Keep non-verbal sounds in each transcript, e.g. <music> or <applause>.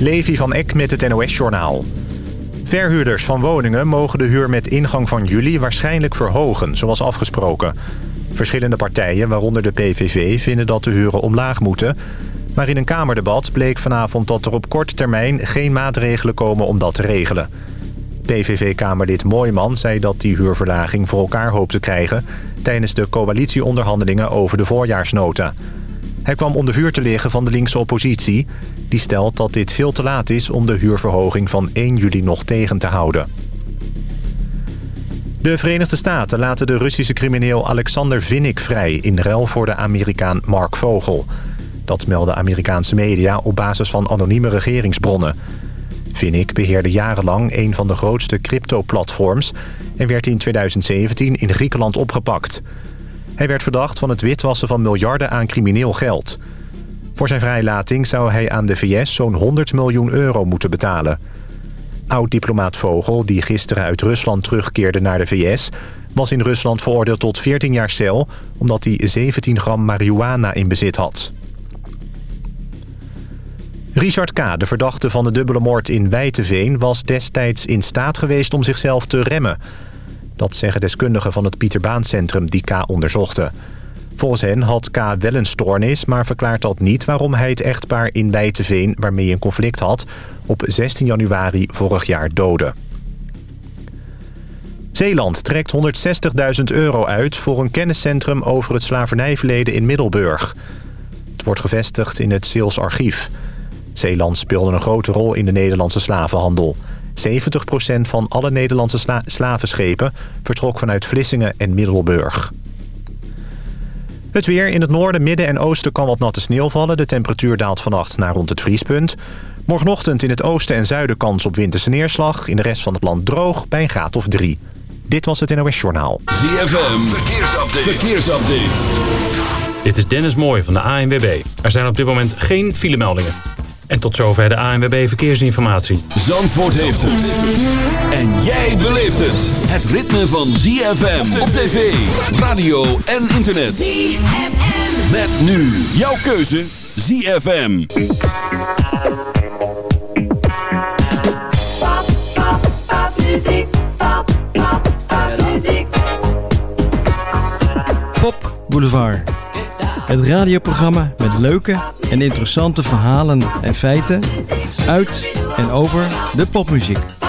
Levi van Eck met het NOS-journaal. Verhuurders van woningen mogen de huur met ingang van juli waarschijnlijk verhogen, zoals afgesproken. Verschillende partijen, waaronder de PVV, vinden dat de huren omlaag moeten. Maar in een Kamerdebat bleek vanavond dat er op korte termijn geen maatregelen komen om dat te regelen. PVV-kamerlid Mooiman zei dat die huurverlaging voor elkaar hoopt te krijgen... tijdens de coalitieonderhandelingen over de voorjaarsnota. Hij kwam onder vuur te liggen van de linkse oppositie. Die stelt dat dit veel te laat is om de huurverhoging van 1 juli nog tegen te houden. De Verenigde Staten laten de Russische crimineel Alexander Vinnik vrij... in ruil voor de Amerikaan Mark Vogel. Dat melden Amerikaanse media op basis van anonieme regeringsbronnen. Vinnik beheerde jarenlang een van de grootste crypto-platforms... en werd in 2017 in Griekenland opgepakt... Hij werd verdacht van het witwassen van miljarden aan crimineel geld. Voor zijn vrijlating zou hij aan de VS zo'n 100 miljoen euro moeten betalen. Oud-diplomaat Vogel, die gisteren uit Rusland terugkeerde naar de VS... was in Rusland veroordeeld tot 14 jaar cel... omdat hij 17 gram marihuana in bezit had. Richard K., de verdachte van de dubbele moord in Wijteveen... was destijds in staat geweest om zichzelf te remmen... Dat zeggen deskundigen van het Pieter Baan Centrum die K onderzochten. Volgens hen had K wel een stoornis, maar verklaart dat niet... waarom hij het echtpaar in Wijteveen, waarmee hij een conflict had... op 16 januari vorig jaar doodde. Zeeland trekt 160.000 euro uit voor een kenniscentrum over het slavernijverleden in Middelburg. Het wordt gevestigd in het Zeels archief. Zeeland speelde een grote rol in de Nederlandse slavenhandel. 70% van alle Nederlandse sla slavenschepen vertrok vanuit Vlissingen en Middelburg. Het weer in het noorden, midden en oosten kan wat natte sneeuw vallen. De temperatuur daalt vannacht naar rond het vriespunt. Morgenochtend in het oosten en zuiden kans op winterse neerslag. In de rest van het land droog bij een graad of drie. Dit was het NOS Journaal. ZFM, verkeersupdate. verkeersupdate. Dit is Dennis Mooij van de ANWB. Er zijn op dit moment geen filemeldingen. En tot zover de ANWB Verkeersinformatie. Zandvoort heeft het. En jij beleeft het. Het ritme van ZFM op tv, radio en internet. ZFM. Met nu jouw keuze ZFM. Pop, pop, pop, muziek. Pop, pop, pop, muziek. Pop Boulevard. Het radioprogramma met leuke en interessante verhalen en feiten uit en over de popmuziek.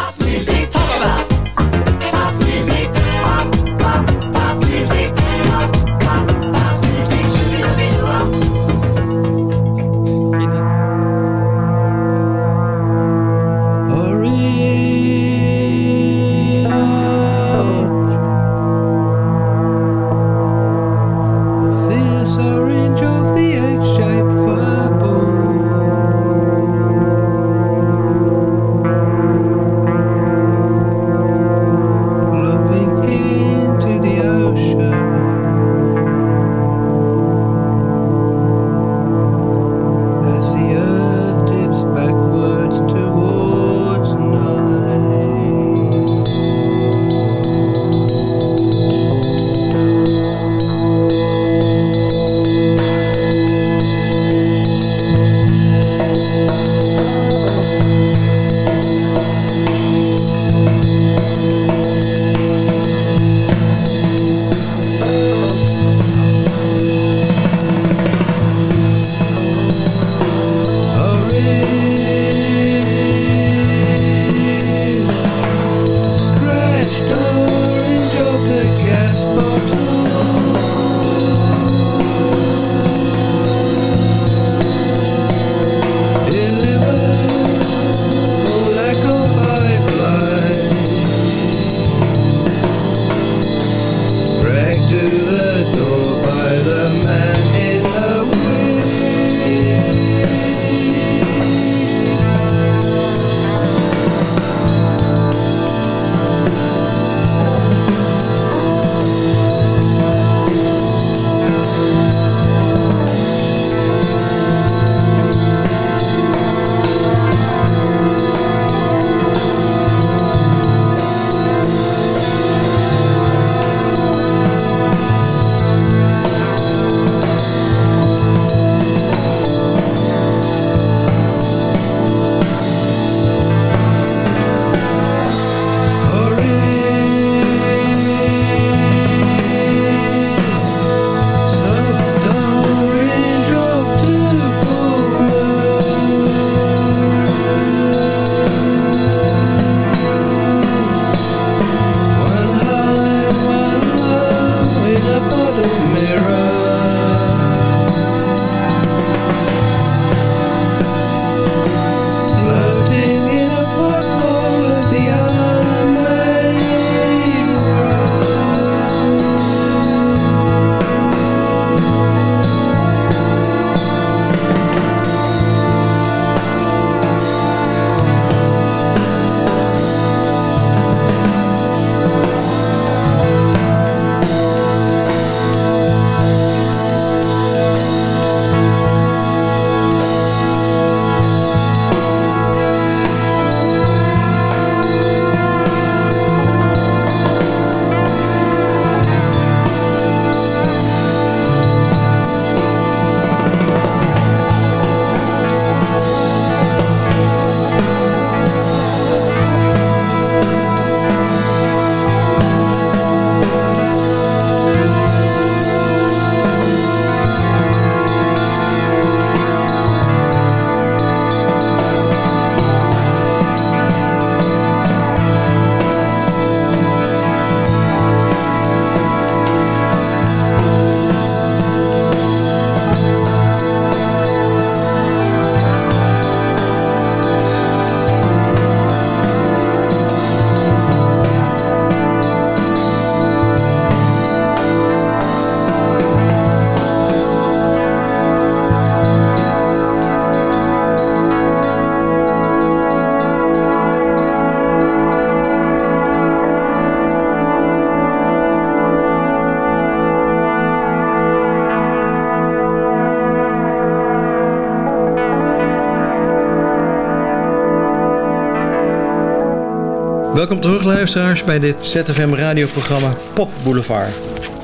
Welkom terug luisteraars bij dit ZFM radioprogramma Pop Boulevard.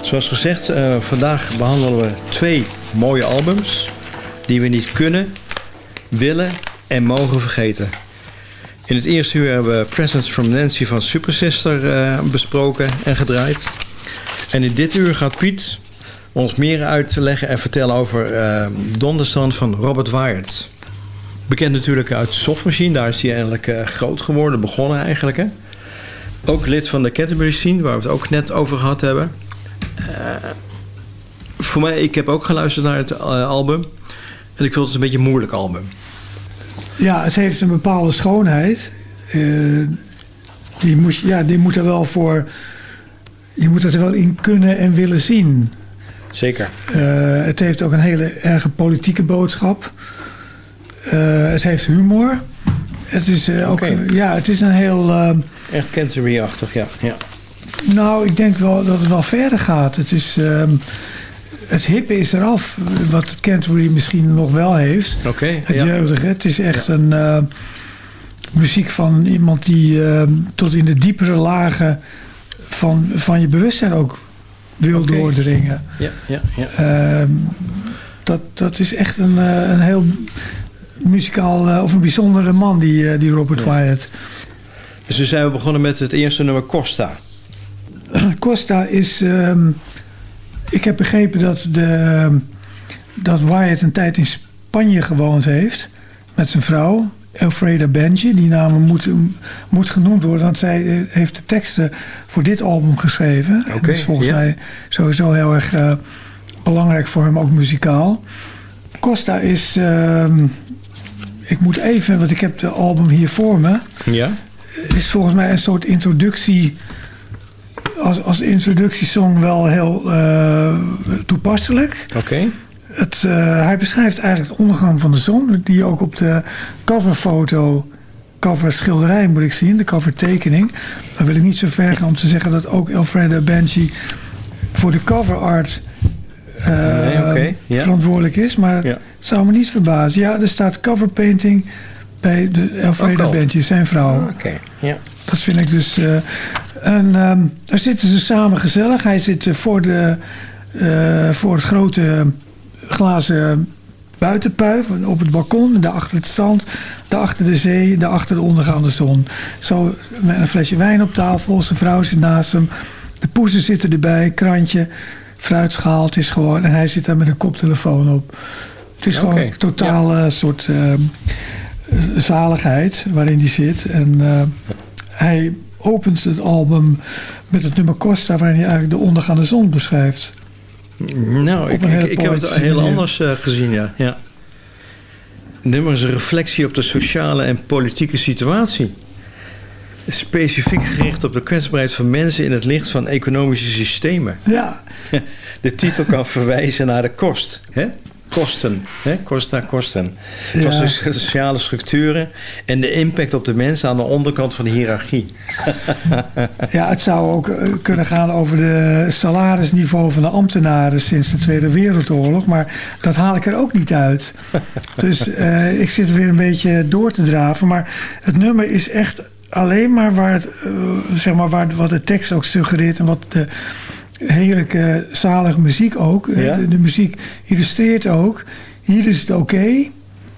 Zoals gezegd, eh, vandaag behandelen we twee mooie albums die we niet kunnen, willen en mogen vergeten. In het eerste uur hebben we Presents from Nancy van Super Sister eh, besproken en gedraaid. En in dit uur gaat Piet ons meer uitleggen en vertellen over uh, Donderstand van Robert Wyatt. Bekend natuurlijk uit Soft Machine, daar is hij eigenlijk uh, groot geworden, begonnen eigenlijk. Hè? Ook lid van de Canterbury Scene, waar we het ook net over gehad hebben. Uh, voor mij, ik heb ook geluisterd naar het uh, album. En ik vond het een beetje een moeilijk album. Ja, het heeft een bepaalde schoonheid. Die, moet, ja, die moet er wel voor... Je moet het er wel in kunnen en willen zien. Zeker. het heeft ook een hele erge politieke boodschap. Het heeft humor. Het is ook... Oké. Ja, het is een heel... Echt Canterbury-achtig, ja. ja. Nou, ik denk wel dat het wel verder gaat. Het is... Um, het hippe is eraf, wat Canterbury misschien nog wel heeft. Oké. het ja. jeugdige. Het is echt een uh, muziek van iemand die uh, tot in de diepere lagen van, van je bewustzijn ook wil doordringen. Ja, ja, ja. Uh, dat, dat is echt een, een heel muzikaal uh, of een bijzondere man, die, die Robert Ja. Wyatt. Dus nu zijn we begonnen met het eerste nummer Costa. <clears throat> Costa is. Um, ik heb begrepen dat, de, dat Wyatt een tijd in Spanje gewoond heeft. Met zijn vrouw, Elfreda Benji. Die naam moet, moet genoemd worden, want zij heeft de teksten voor dit album geschreven. Oké, en dat is volgens mij sowieso heel erg uh, belangrijk voor hem, ook muzikaal. Costa is. Um, ik moet even, want ik heb de album hier voor me. Ja. Is volgens mij een soort introductie als, als introductiesong wel heel uh, toepasselijk. Oké. Okay. Uh, hij beschrijft eigenlijk de ondergang van de zon, die ook op de coverfoto, cover schilderij moet ik zien, de covertekening. Dan wil ik niet zo ver gaan om te zeggen dat ook Alfredo Banshee voor de cover art uh, nee, okay. ja. verantwoordelijk is. Maar ja. Zou me niet verbazen. Ja, er staat cover painting bij de Alfredo Banshee, zijn vrouw. Oh, okay. ja. Dat vind ik dus. Uh, en um, daar zitten ze samen gezellig. Hij zit uh, voor, de, uh, voor het grote glazen buitenpuif op het balkon. Daarachter het strand, daarachter de zee, daarachter de ondergaande zon. Zo met een flesje wijn op tafel. Zijn vrouw zit naast hem. De poezen zitten erbij, krantje, fruitschaal. Het is gewoon. En hij zit daar met een koptelefoon op. Het is gewoon een totale ja. soort zaligheid waarin hij zit. En hij opent het album met het nummer Costa... waarin hij eigenlijk de ondergaande zon beschrijft. Nou, ik, ik, ik heb het heel anders uh, gezien, ja. ja. Nummer is een reflectie op de sociale en politieke situatie. Specifiek gericht op de kwetsbaarheid van mensen... in het licht van economische systemen. Ja. <laughs> De titel kan verwijzen naar de kost, hè? Kosten, hè? Costa kosten. Ja. Van sociale structuren en de impact op de mensen aan de onderkant van de hiërarchie. <laughs> ja, het zou ook kunnen gaan over de salarisniveau van de ambtenaren sinds de Tweede Wereldoorlog, maar dat haal ik er ook niet uit. Dus uh, <laughs> ik zit er weer een beetje door te draven, maar het nummer is echt alleen maar waar het, uh, zeg maar, waar, wat de tekst ook suggereert en wat de heerlijke, zalige muziek ook. Ja? De, de, muziek illustreert ook. Hier is het oké. Okay.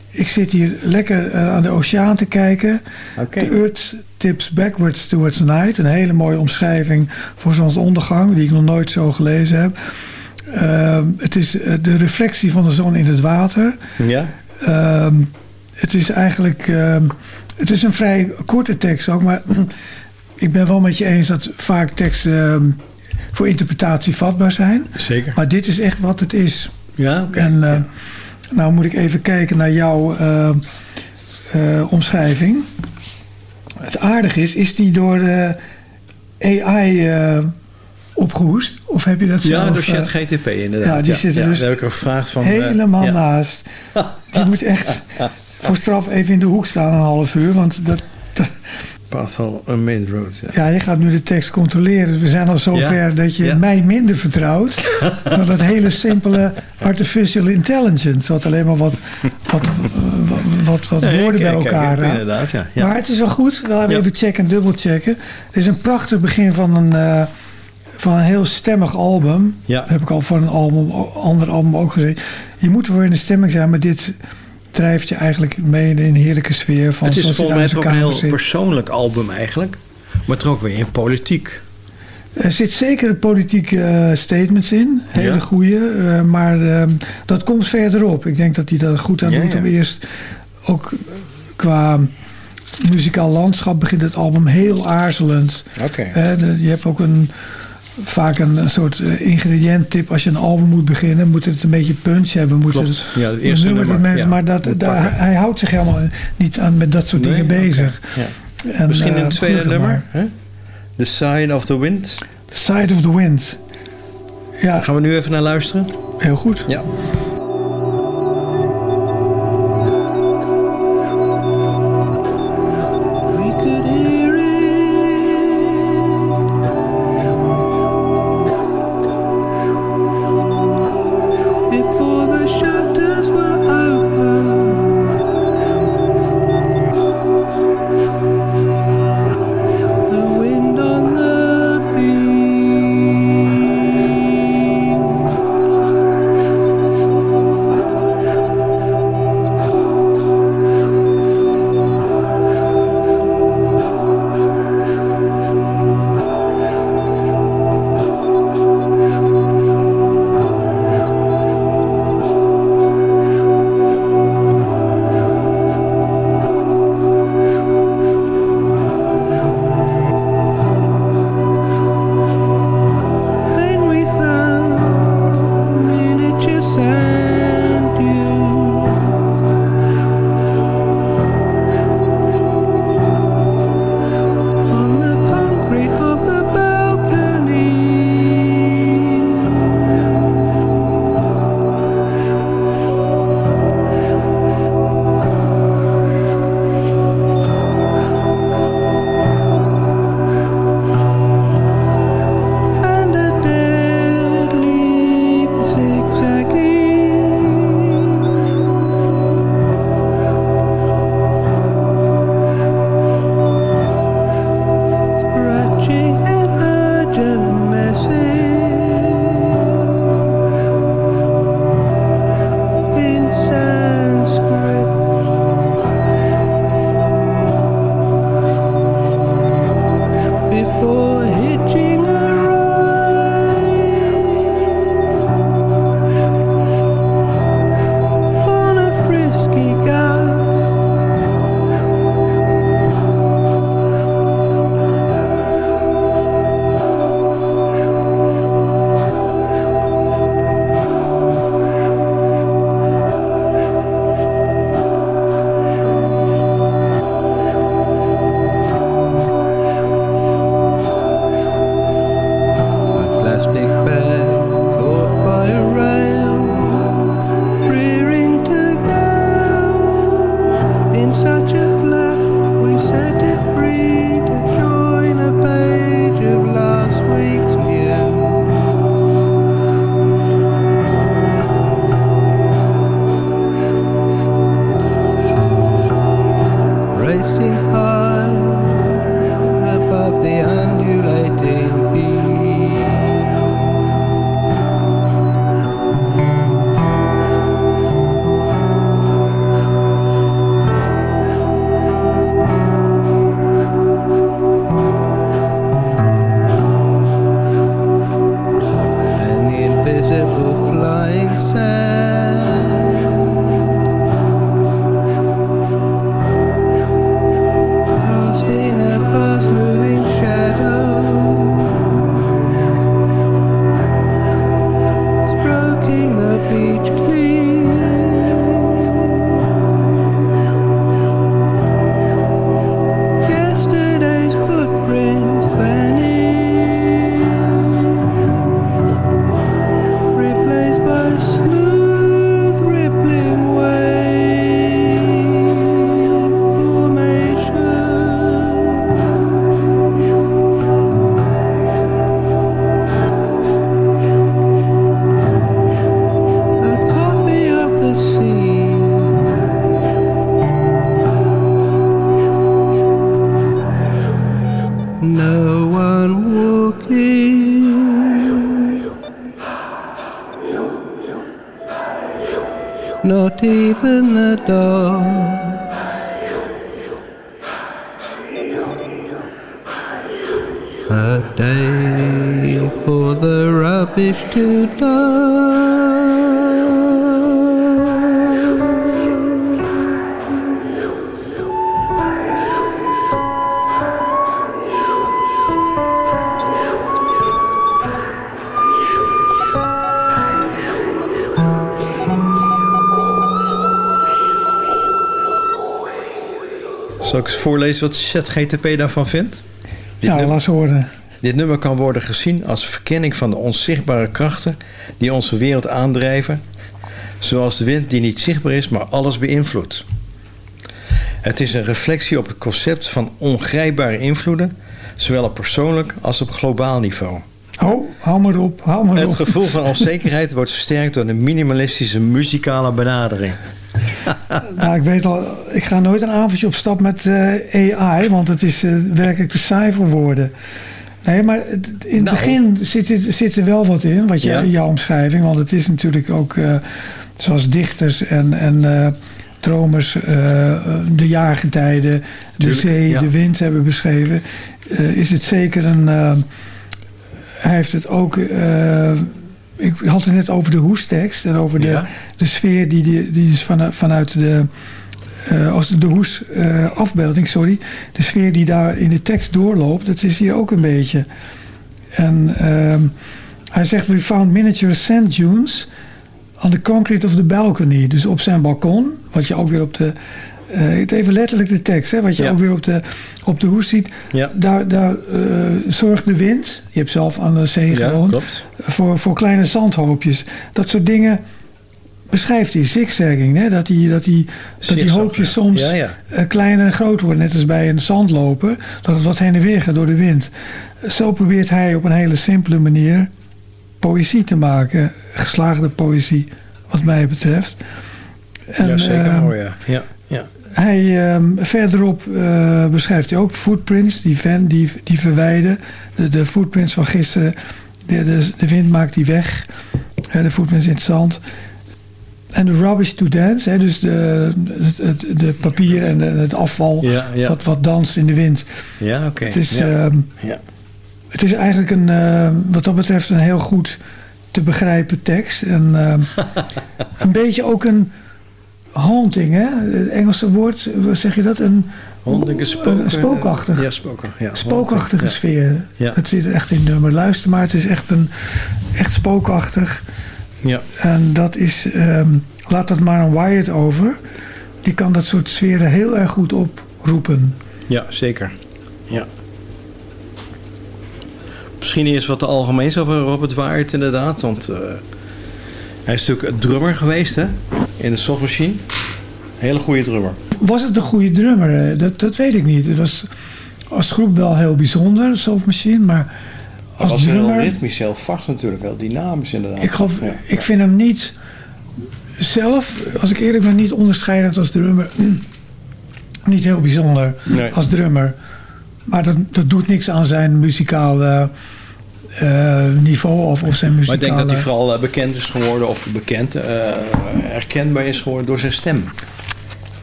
Ik zit hier lekker uh, aan de oceaan te kijken. Okay. The Earth tips backwards towards night. Een hele mooie omschrijving voor zonsondergang... die ik nog nooit zo gelezen heb. Uh, het is uh, de reflectie van de zon in het water. Ja. Uh, het is eigenlijk... ehm, het is een vrij korte tekst ook, maar... <clears throat> ik ben wel met je eens dat vaak teksten ehm, voor interpretatie vatbaar zijn. Zeker. Maar dit is echt wat het is. Ja, oké. En uh, ja. nou moet ik even kijken naar jouw uh, uh, omschrijving. Het aardige is, is die door de AI opgehoest? Of heb je dat ja, zelf? door ChatGTP inderdaad. Ja, die ja, zitten ja, dus heb ik er gevraagd van. helemaal ja. naast. Die moet echt <laughs> voor straf even in de hoek staan een half uur. Want dat, dat Path on a Main Road. Ja. Ja, je gaat nu de tekst controleren. We zijn al zover Ja, dat je ja. mij minder vertrouwt. <laughs> dan dat hele simpele artificial intelligence. Wat alleen maar wat, wat, wat, wat, wat Nee, woorden bij kijk, elkaar kijk. Inderdaad, ja. ja. Maar het is wel goed. We gaan Ja. even checken en dubbelchecken. Het is een prachtig begin van een, eh, van een heel stemmig album. Ja. Dat heb ik al van een album, ander album ook gezien. Je moet ervoor in de stemming zijn, maar dit drijft je eigenlijk mee in een heerlijke sfeer. Van het is volgens mij ook een heel zit. persoonlijk album eigenlijk. Maar toch ook weer in politiek. Er zit zeker politieke eh, statements in. Hele Ja. goede. eh, maar ehm, dat komt verderop. Ik denk dat hij daar goed aan Ja, doet ja. om eerst ook eh, qua muzikaal landschap begint het album heel aarzelend. Oké. Je hebt ook een, vaak een, een soort eh, ingrediënttip. Als je een album moet beginnen, moet het een beetje punch hebben. Moet het, Ja, het eerste nummer nummer, mensen- ja, maar dat, daar, hij houdt zich helemaal niet aan met dat soort Nee? dingen bezig. Ja. En, Misschien eh, een tweede nummer. Hè? The Sign of the Wind. Side of the Wind. Ja, Daar gaan we nu even naar luisteren. heel goed. Ja. Eens voorlezen wat ZGTP daarvan vindt? Dit, Ja, nummer, laat ze horen. dit nummer kan worden gezien als verkenning van de onzichtbare krachten die onze wereld aandrijven, zoals de wind die niet zichtbaar is, maar alles beïnvloedt. Het is een reflectie op het concept van ongrijpbare invloeden, zowel op persoonlijk als op globaal niveau. Oh, hou maar op, hou maar Het op. gevoel van <laughs> onzekerheid wordt versterkt door een minimalistische muzikale benadering. <laughs> Nou, ik weet al, ik ga nooit een avondje op stap met eh, AI, want het is eh, werkelijk te saai voor woorden. Nee, maar in het Nou. begin zit, zit er wel wat in, wat je, Ja. jouw omschrijving. Want het is natuurlijk ook, eh, zoals dichters en, en dromers, eh, de jaargetijden, de zee, ja. de wind hebben beschreven. is het zeker een... hij heeft het ook... ik had het net over de hoestekst en over de, Ja. de sfeer die, die, die is van, vanuit de, eh, als de hoes eh, afbeelding, sorry, de sfeer die daar in de tekst doorloopt, dat is hier ook een beetje. En ehm, hij zegt, we found miniature sand dunes on the concrete of the balcony. Dus op zijn balkon, wat je ook weer op de, het even letterlijk de tekst, hè, wat je Ja. ook weer op de, op de hoes ziet. Ja. Daar, daar eh, zorgt de wind, je hebt zelf aan de zee Ja, gewoond, voor, voor kleine zandhoopjes. Dat soort dingen beschrijft hij, zigzagging. Hè? Dat die, dat die, dat die hoopjes soms Ja, ja. eh, kleiner en groter worden. Net als bij een zandloper. Dat het wat heen en weer gaat door de wind. Zo probeert hij op een hele simpele manier poëzie te maken. Geslaagde poëzie, wat mij betreft. En, ja, zeker ehm, mooi, ja. ja. Hij, ehm, verderop eh, beschrijft hij ook footprints, die, van, die, die verwijden. De, de footprints van gisteren, de, de, de wind maakt die weg. Hè, de footprints in het zand. En de rubbish to dance, hè, dus de, het, het, de papier en de- het afval Ja, ja. Wat, wat danst in de wind. Ja, oké. Het, is, ja. ehm, ja. het is eigenlijk een, eh, wat dat betreft een heel goed te begrijpen tekst. En ehm, <laughs> een beetje ook een haunting, hè? Het Engelse woord, wat zeg je dat? Een, spook, een spookachtig. Ja. Ja, spookachtige sfeer. Ja. Het zit er echt in nummer. Luister maar, het is echt, een, echt spookachtig. Ja. En dat is, ehm, laat dat maar een Wyatt over. Die kan dat soort sferen heel erg goed oproepen. ja, zeker. Ja. Misschien eerst wat de algemeens over Robert Waard inderdaad. Want eh, hij is natuurlijk drummer geweest hè? In de Soft Machine. Hele goede drummer. Was het een goede drummer? Eh, Dat, dat weet ik niet. Het was als groep wel heel bijzonder, Soft Machine. Maar als was heel drummer... ritmisch, heel vast natuurlijk. Heel dynamisch inderdaad. Ik, geloof, Ja. ik vind hem niet zelf, als ik eerlijk ben, niet onderscheidend als drummer. <clears throat> niet heel bijzonder Nee. als drummer. Maar dat, dat doet niks aan zijn muzikale eh, niveau of, of zijn Maar muzikale... ik denk dat hij vooral eh, bekend is geworden, of bekend, eh, herkenbaar is geworden door zijn stem.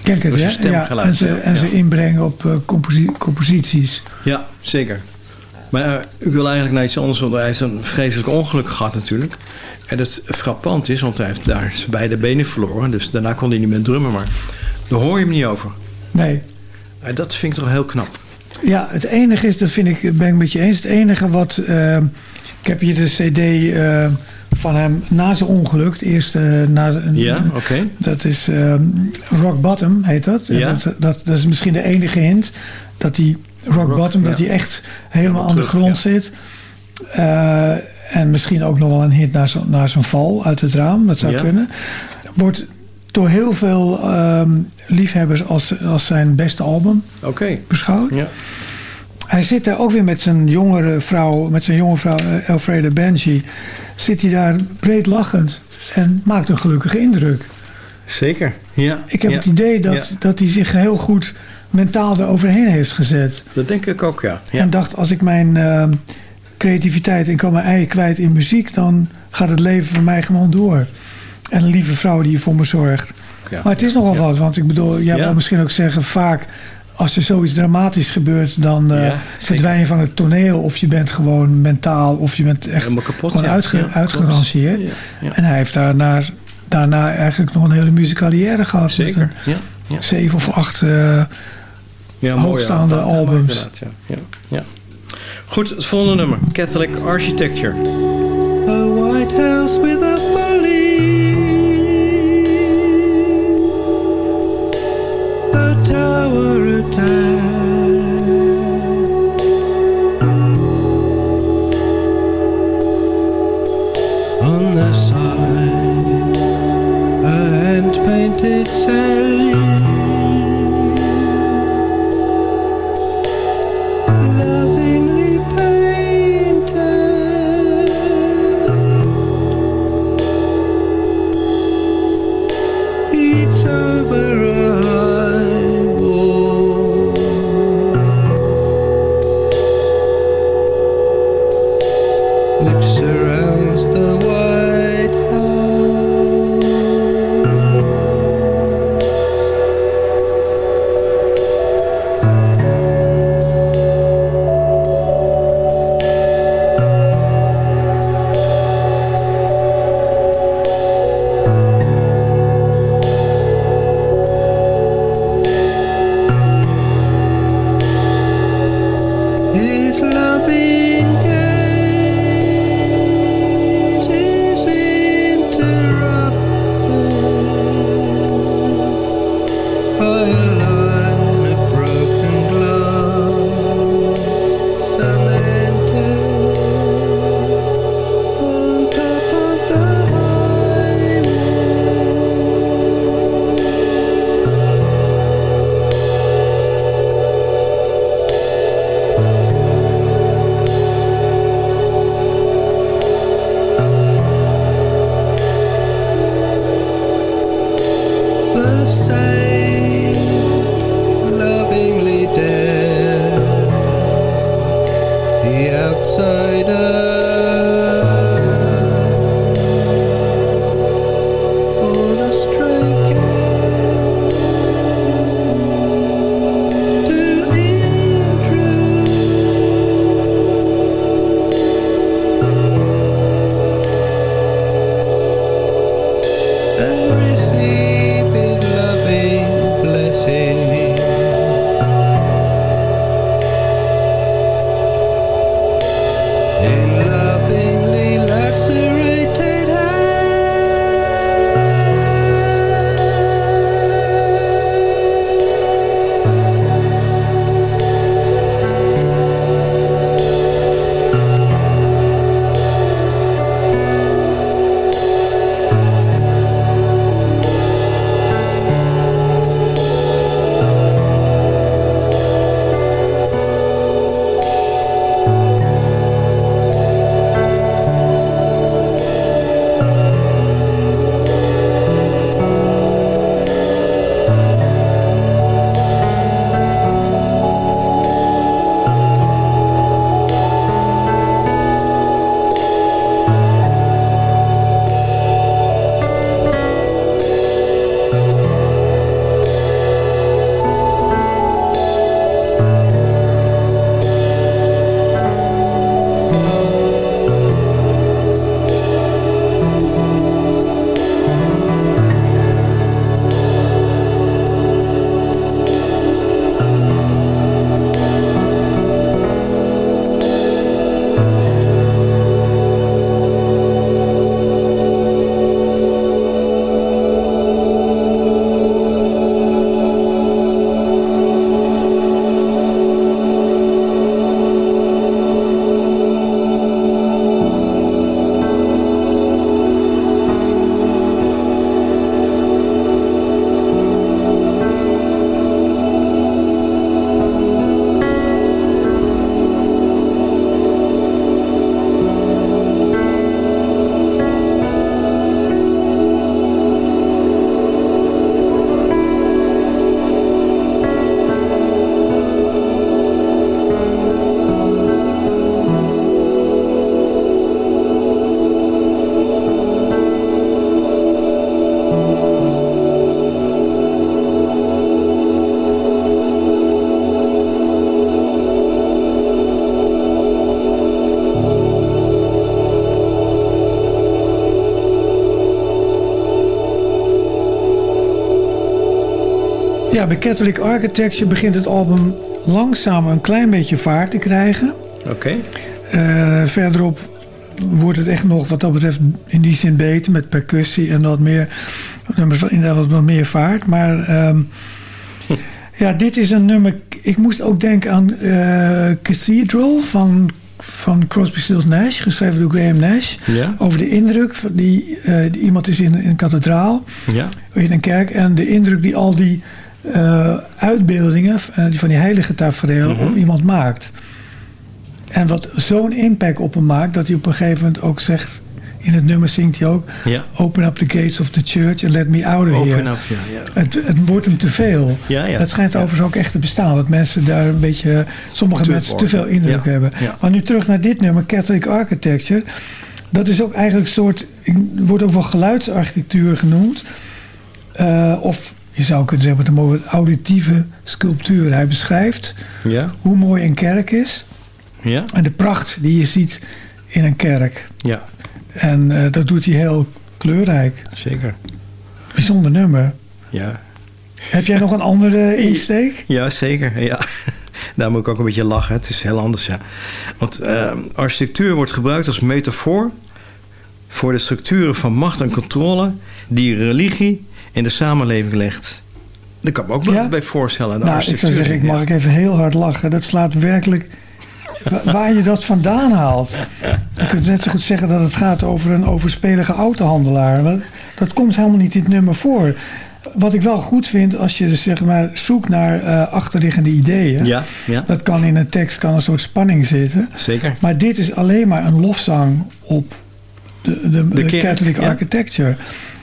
Ik het, hè? en, ja, en ja. zijn inbreng op eh, composi- composities. Ja, zeker. Maar eh, ik wil eigenlijk naar iets anders, want hij heeft een vreselijk ongeluk gehad natuurlijk. En dat frappant is, want hij heeft daar zijn beide benen verloren. Dus daarna kon hij niet meer drummen, maar daar hoor je hem niet over. Nee. En dat vind ik toch heel knap. Ja, het enige is, dat vind ik, ben ik met je eens. Het enige wat. eh, ik heb hier de CD eh, van hem na zijn ongeluk. Het eerste na een, Ja, oké. Dat is eh, Rock Bottom, heet dat. Ja. Dat, dat. Dat is misschien de enige hint dat hij Rock, Rock, Bottom, dat hij echt helemaal aan de grond ja. zit. Eh, en misschien ook nog wel een hint naar zijn, naar zijn val uit het raam. Dat zou kunnen. Wordt door heel veel ehm, liefhebbers als, als zijn beste album Oké. beschouwd. Ja. Hij zit daar ook weer met zijn jongere vrouw, met zijn jonge vrouw eh, Elfreda Benji. Zit hij daar breed lachend en maakt een gelukkige indruk. Zeker. Ja. Ik heb ja. het idee dat, Ja. dat hij zich heel goed mentaal eroverheen heeft gezet. Dat denk ik ook, ja. ja. En dacht, als ik mijn eh, creativiteit en kan mijn ei kwijt in muziek, dan gaat het leven voor mij gewoon door. En een lieve vrouw die voor me zorgt. ja. Maar het is nogal wat, want ik bedoel, jij Ja. wil misschien ook zeggen, vaak als er zoiets dramatisch gebeurt, dan eh Ja, verdwijn je van het toneel of je bent gewoon mentaal of je bent echt Helemaal kapot, gewoon ja. uitge, Ja, uitgerangeerd. klopt. Ja, ja. En hij heeft daarna, daarna eigenlijk nog een hele muziekcarrière gehad. met Zeker, een ja. ja. Zeven of acht. eh, ja hoogstaande albums. inderdaad, Ja, ja, ja. Goed, het volgende nummer. Catholic Architecture. A white house with a tower of time. Bij Catholic Architecture begint het album langzaam een klein beetje vaart te krijgen. Oké. Eh, verderop wordt het echt nog wat dat betreft in die zin beter met percussie en wat meer nummers inderdaad wat meer vaart. Maar ehm, <laughs> ja, dit is een nummer. Ik moest ook denken aan eh, Cathedral van, van Crosby, Stills Nash, geschreven door Graham Nash. Ja. Over de indruk van die, eh, die iemand is in, in een kathedraal, Ja. in een kerk, en de indruk die al die eh, uitbeeldingen eh, van die heilige tafereel Mhm. op iemand maakt. En wat zo'n impact op hem maakt, dat hij op een gegeven moment ook zegt, in het nummer zingt hij ook, Ja. Open up the gates of the church and let me out of here. Open up, ja. ja. Het, het wordt hem te veel. Ja, ja. Het schijnt overigens ook echt te bestaan. Dat mensen daar een beetje, sommige Te mensen te veel indruk hebben. Maar nu terug naar dit nummer, Catholic Architecture. Dat is ook eigenlijk een soort, wordt ook wel geluidsarchitectuur genoemd. Eh, of je zou kunnen zeggen met een mooie auditieve sculptuur. Hij beschrijft Ja. hoe mooi een kerk is. Ja. En de pracht die je ziet in een kerk. Ja. En eh, dat doet hij heel kleurrijk. Zeker. Bijzonder nummer. Ja. Heb jij nog een andere <laughs> insteek? Ja, zeker. Ja. <laughs> Daar moet ik ook een beetje lachen. Het is heel anders, ja. Want eh, architectuur wordt gebruikt als metafoor voor de structuren van macht en controle die religie in de samenleving legt. Daar kan me ook wel Ja? bij voorstellen. Nou, ik zou zeggen, ik mag ik even heel hard lachen. Dat slaat werkelijk wa- waar je dat vandaan haalt. Je kunt net zo goed zeggen dat het gaat over een overspelige autohandelaar. Dat komt helemaal niet in het nummer voor. Wat ik wel goed vind, als je dus zeg maar zoekt naar eh, achterliggende ideeën. Ja, ja. Dat kan in een tekst kan een soort spanning zitten. Zeker. Maar dit is alleen maar een lofzang op de, de, de kerk, Catholic ja. Architecture.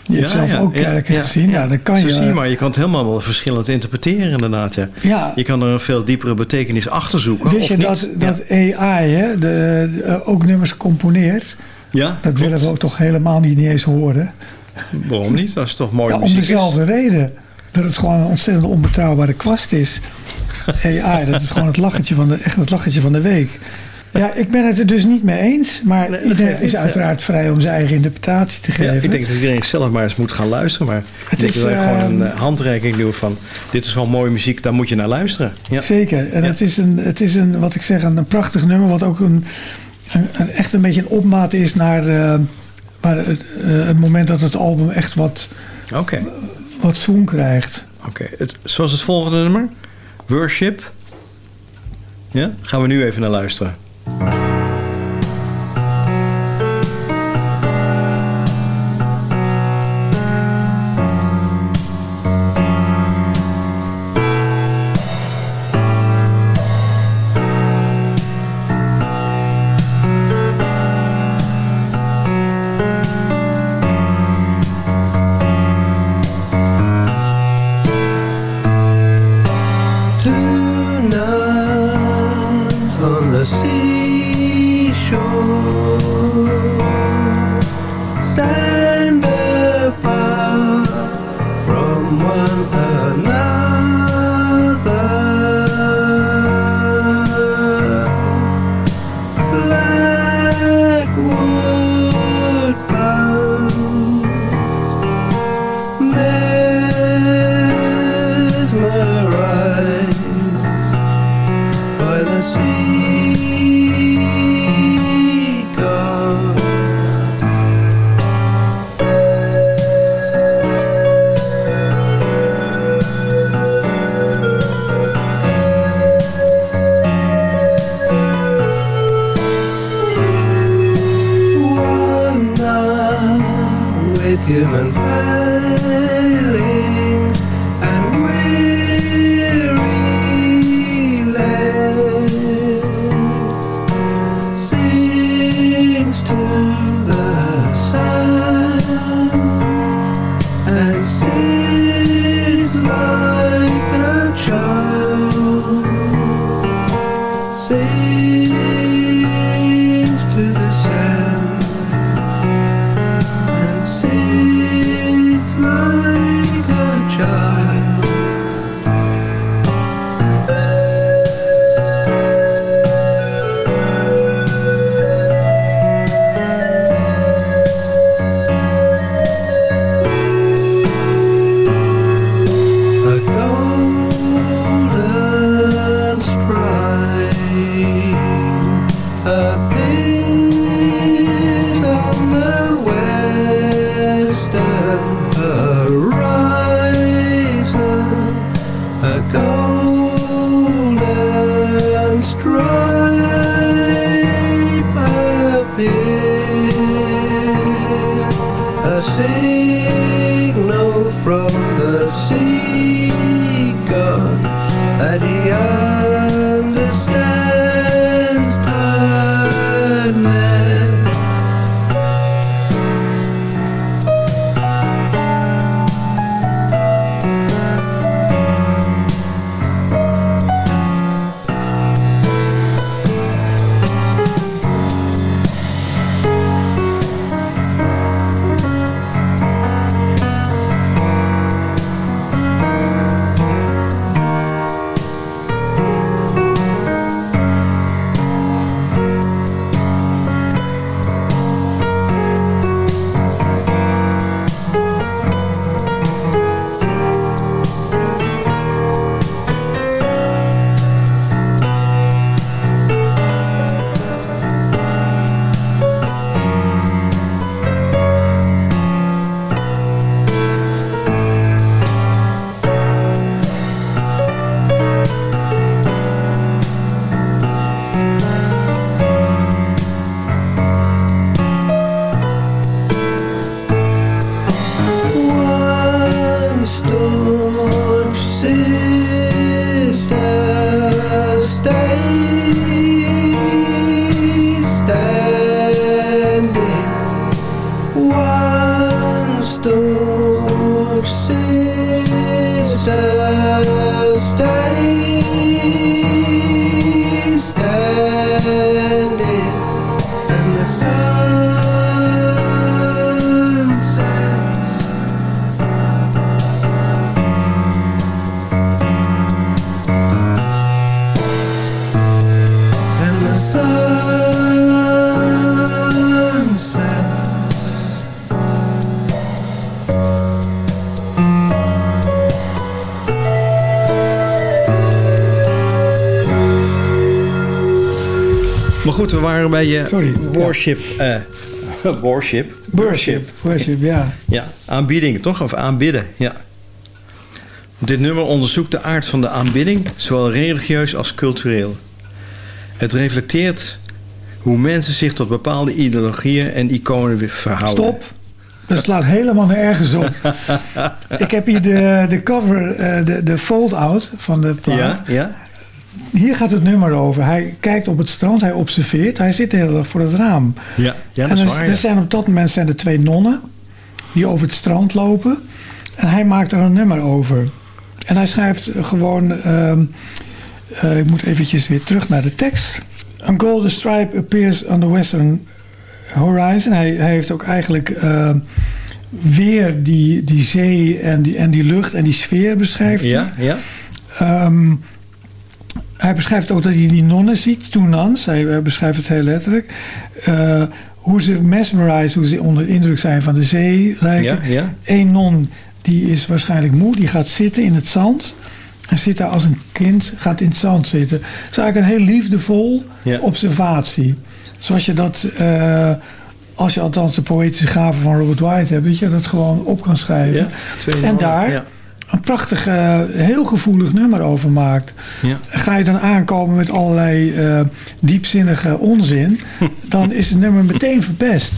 Je hebt zelf ja, ook kerken ja, gezien. Ja, ja. dan kan je. zie je maar, je kan het helemaal wel verschillend interpreteren inderdaad. Ja. Je kan er een veel diepere betekenis achter zoeken. Wist of je niet. dat, dat AI hè, de, de, eh, ook nummers componeert? ja, Dat klopt. willen we ook toch helemaal niet, niet eens horen. Waarom niet? Dat is toch mooie Ja, om is. dezelfde reden. Dat het gewoon een ontzettend onbetrouwbare kwast is. <laughs> AI, dat is gewoon het lachertje van de, echt het lachertje van de week. Ja, ik ben het er dus niet mee eens. Maar Nee, iedereen is uiteraard vrij om zijn eigen interpretatie te Ja, geven. ik denk dat iedereen zelf maar eens moet gaan luisteren. Maar Het ik is, dat wij gewoon een eh, handreiking doen van... dit is gewoon mooie muziek, daar moet je naar luisteren. Ja. Zeker. En Ja. het, is een, het is een, wat ik zeg, een, een prachtig nummer. Wat ook een, een, een- echt een beetje een opmaat is naar, eh, het, eh, het moment dat het album echt wat, Oké, wat zoen krijgt. oké. Het- Zoals het volgende nummer. Worship. Ja, gaan we nu even naar luisteren. Bye. With human je Sorry, worship. eh <laughs> worship. Worship. Worship, ja. Ja, aanbieding toch? Of aanbidden, ja. Dit nummer onderzoekt de aard van de aanbidding, zowel religieus als cultureel. Het reflecteert hoe mensen zich tot bepaalde ideologieën en iconen verhouden. Stop. Dat slaat helemaal nergens op. <laughs> Ik heb hier de, de cover, eh, de, de fold-out van de plaat. Ja, ja. Hier gaat het nummer over. Hij kijkt op het strand, hij observeert. Hij zit de hele dag voor het raam. Ja, ja en dat is er, waar. er zijn op dat moment zijn er twee nonnen die over het strand lopen. En hij maakt er een nummer over. En hij schrijft gewoon... ehm, eh, ik moet eventjes weer terug naar de tekst. A golden stripe appears on the western horizon. Hij, hij heeft ook eigenlijk ehm, weer die, die zee en die, en die lucht en die sfeer beschrijft hij. Ja, ja. Hij beschrijft ook dat hij die nonnen ziet, two nuns. Hij eh, beschrijft het heel letterlijk. Eh, hoe ze mesmerized, hoe ze onder de indruk zijn van de zee lijken. Ja, ja. Eén non die is waarschijnlijk moe, die gaat zitten in het zand. En zit daar als een kind, gaat in het zand zitten. Het is eigenlijk een heel liefdevol Ja. observatie. Zoals je dat, eh, als je althans de poëtische gave van Robert White hebt, dat je dat gewoon op kan schrijven. Ja, en daar ja. Een prachtig, eh, heel gevoelig nummer over maakt. Ja. Ga je dan aankomen met allerlei eh, diepzinnige onzin, <laughs> dan is het nummer meteen verpest.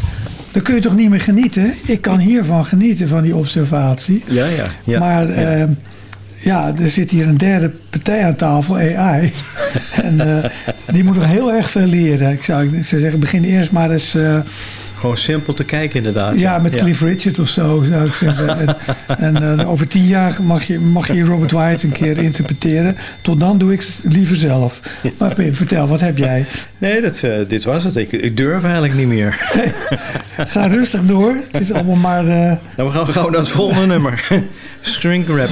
Dan kun je toch niet meer genieten? Ik kan hiervan genieten, van die observatie. Ja, ja, ja. maar ja. eh, ja, er zit hier een derde partij aan tafel, AI. <laughs> en die moet nog heel erg veel leren. Ik zou, ik zou zeggen, begin eerst maar eens... Gewoon simpel te kijken inderdaad. ja, met Cliff Richard of zo, zou ik zeggen. <laughs> En, en eh, over tien jaar mag je, mag je Robert White een keer interpreteren. Tot dan doe ik het liever zelf. Maar Pim, vertel, wat heb jij? Nee, dat, eh, dit was het. Ik, ik durf eigenlijk niet meer. <laughs> Ga rustig door. Het is allemaal maar... eh, Nou, we gaan gauw naar het volgende nummer. <laughs> String rap.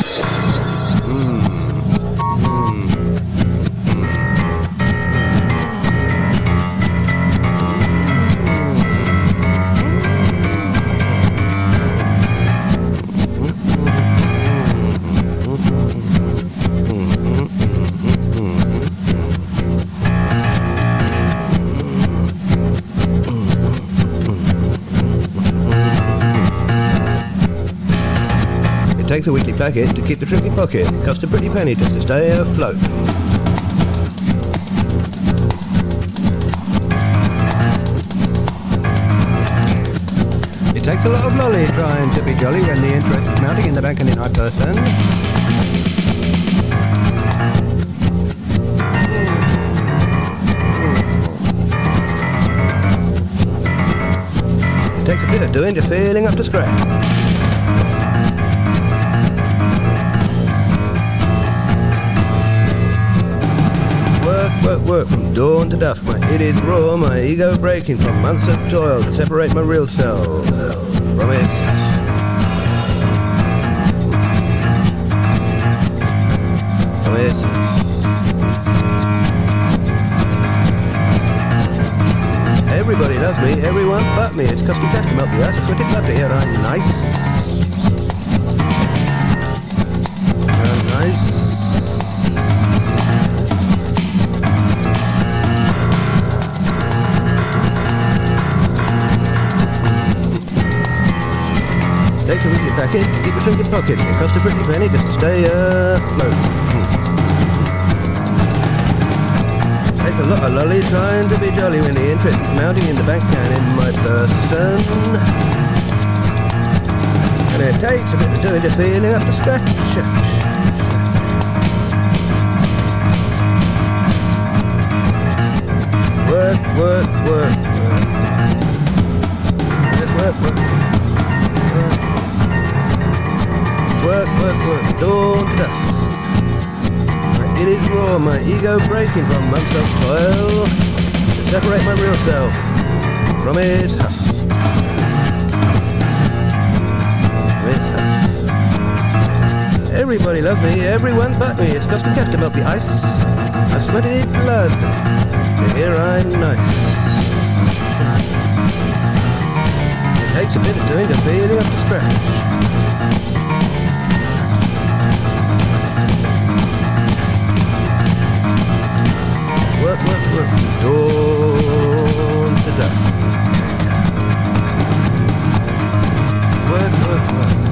Takes a weekly packet to keep the tricky pocket. Costs a pretty penny just to stay afloat. It takes a lot of lolly trying to be jolly when the interest is mounting in the bank and in high person. It takes a bit of doing to feeling up to scratch. Work, work, from dawn to dusk. My it is raw, my ego breaking from months of toil to separate my real self from its. Its. Everybody loves me, everyone but me. It's custom cash melt the ice. I sweat it to hear I'm nice. Takes a weekly packet to keep a shrinking pocket. It costs a pretty penny just to stay afloat. Hmm. Takes a lot of lolly trying to be jolly when the interest is mounting in the bank and in my person. And it takes a bit of doing to feeling up to work, work, work. Is raw, my ego breaking from months of toil to separate my real self from its husk. Everybody loves me, everyone but me. It's cause we kept to melt the ice. I sweated blood to hear I'm nice. It takes a bit of doing to feeling up to scratch. Work, work, dawn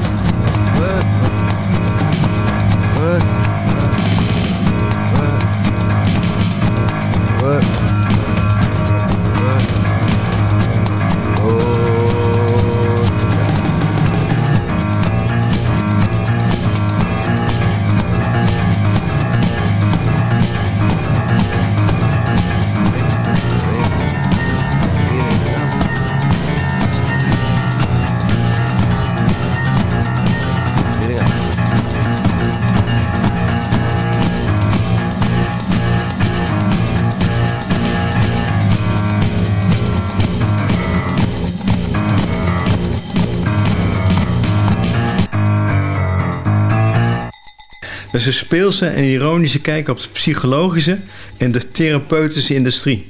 Dat een speelse en ironische kijk op de psychologische en de therapeutische industrie.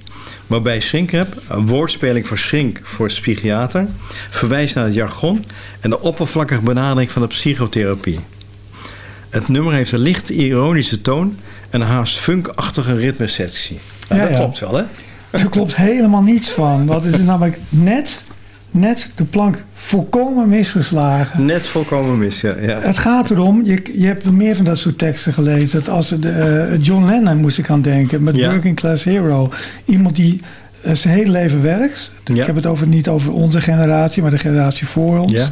Waarbij Schrinkrap, een woordspeling voor Schrink voor psychiater, verwijst naar het jargon en de oppervlakkige benadering van de psychotherapie. Het nummer heeft een licht ironische toon en een haast funkachtige ritmesectie. Nou, Ja, dat ja. klopt wel, hè? Er klopt helemaal niets van. Wat is namelijk net, net de plank volkomen misgeslagen. Net volkomen mis, ja. ja. Het gaat erom, je, je hebt wel meer van dat soort teksten gelezen. Dat als het, eh, John Lennon moest ik aan denken, met Ja. Working Class Hero. Iemand die eh, zijn hele leven werkt. Ja. Ik heb het over, niet over onze generatie, maar de generatie voor ons.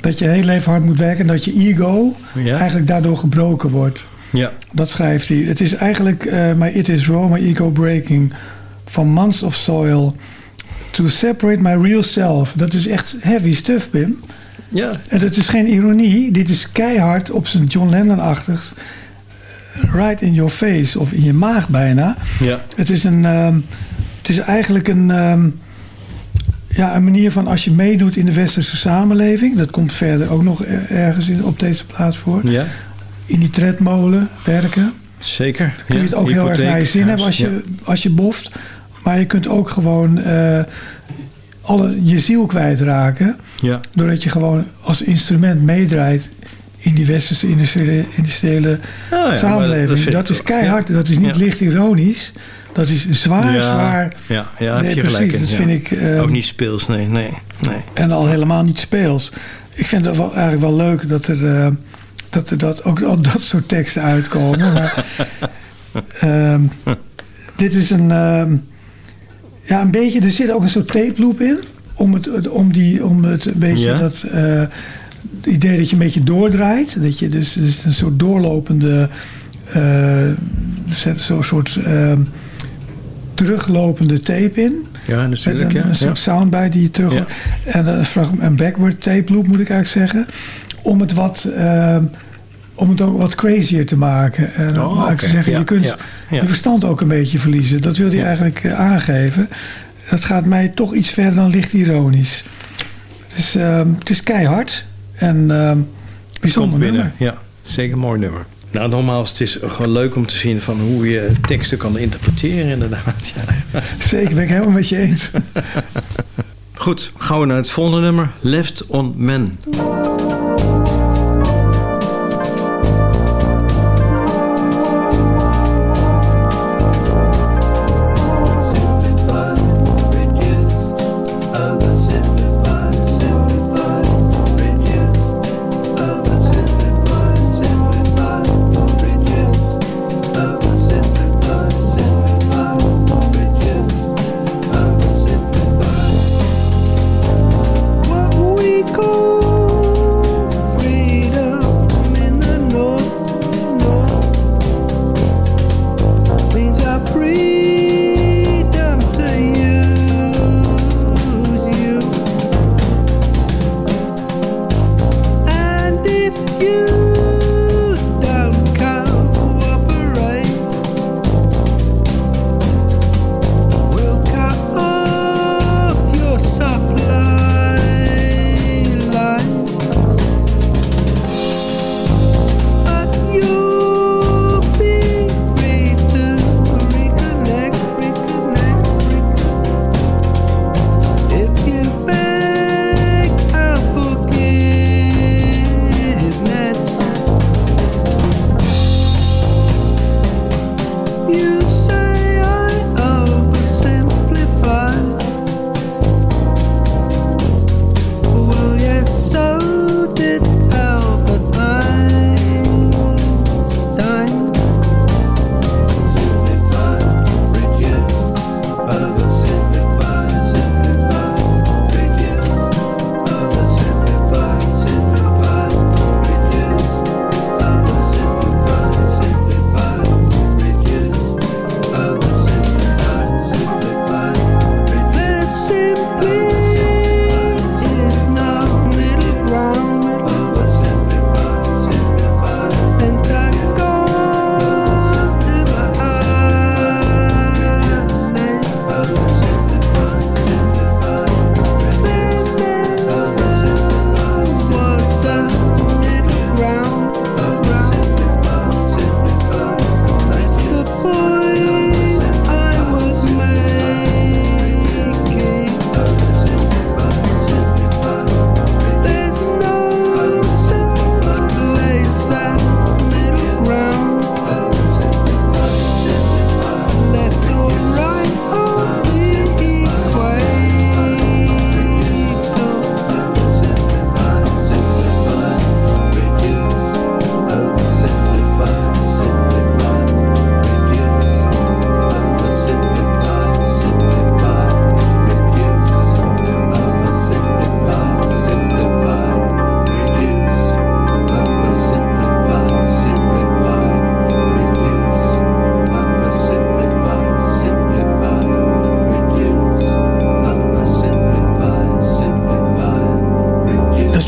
Dat je heel leven hard moet werken en dat je ego eigenlijk daardoor gebroken wordt. ja. Dat schrijft hij. Het is eigenlijk eh My It Is Raw, My Ego Breaking. From Months of Soil. To Separate My Real Self. Dat is echt heavy stuff, Pim. ja. En dat is geen ironie. Dit is keihard op zijn John Lennon-achtig. Right in your face. Of in je maag bijna. ja. Het is, een, ehm, het is eigenlijk een, ehm, ja, een manier van als je meedoet in de westerse samenleving. Dat komt verder ook nog er- ergens in, op deze plaats voor. ja. In die tredmolen werken. Zeker. Kun je het ook heel erg naar je zin hebben als je, ja. als je boft. Maar je kunt ook gewoon eh, alle, je ziel kwijtraken. Ja, Doordat je gewoon als instrument meedraait in die westerse industriële, industriële Ah, ja, samenleving. Dat, is keihard. Ja. Dat is niet Ja. licht ironisch. Dat is zwaar, Ja, zwaar. Ja, ja heb je gelijk in. Dat ja. vind ik... eh, Ook niet speels, nee, nee, nee. En al helemaal niet speels. Ik vind het wel, eigenlijk wel leuk dat er, eh, dat, er dat, ook al dat soort teksten uitkomen. maar <laughs> ehm, dit is een... ehm, ja, een beetje... Er zit ook een soort tape loop in. Om het, om die, om het een beetje Ja. dat... eh, het idee dat je een beetje doordraait. Dat je dus, dus een soort doorlopende... eh, er zit zo'n soort... ehm, teruglopende tape in. Ja, Met natuurlijk, een, ja. een soort soundbite die je terug Ja. En een, een backward tape loop moet ik eigenlijk zeggen. Om het wat, ehm, om het ook wat crazier te maken. En om Oh, te oké. zeggen, Ja, je kunt ja, je verstand ook een beetje verliezen. Dat wil hij eigenlijk eh, aangeven. Dat gaat mij toch iets verder dan licht ironisch. Het is, ehm, het is keihard. En ehm bijzonder binnen. nummer. Ja, zeker een mooi nummer. Nou, nogmaals, het is gewoon leuk om te zien van hoe je teksten kan interpreteren inderdaad. Ja. <laughs> Zeker, ben ik helemaal met je eens. <laughs> Goed, gaan we naar het volgende nummer. Left on Men.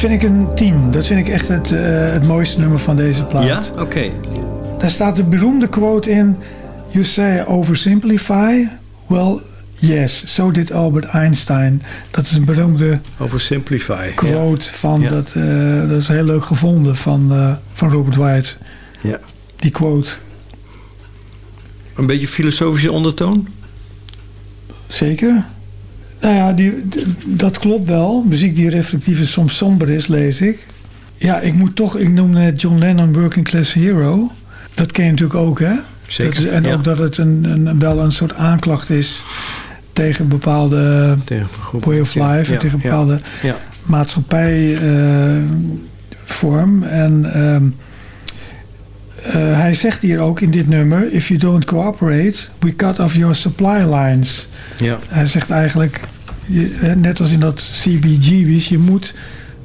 Vind ik een 10. Dat vind ik echt het, eh, het mooiste nummer van deze plaat. Ja? Oké. Daar staat de beroemde quote in. You say oversimplify. Well, yes, so did Albert Einstein. Dat is een beroemde Over Simplify. quote van... Ja. Dat, eh, dat is heel leuk gevonden van, eh, van Robert White. Ja. Die quote. Een beetje filosofische ondertoon? Zeker. Nou ja, die, dat klopt wel. Muziek die reflectief en soms somber is, lees ik. Ja, ik moet toch... Ik noemde net John Lennon Working Class Hero. Dat ken je natuurlijk ook, hè? Zeker, is- en ja. ook dat het een, een, wel een soort aanklacht is... tegen bepaalde Tegen way of ja. life... Ja, tegen bepaalde maatschappijvorm. en ehm, eh, hij zegt hier ook in dit nummer... If you don't cooperate, we cut off your supply lines... ja. Hij zegt eigenlijk, je, net als in dat CBGB's, je moet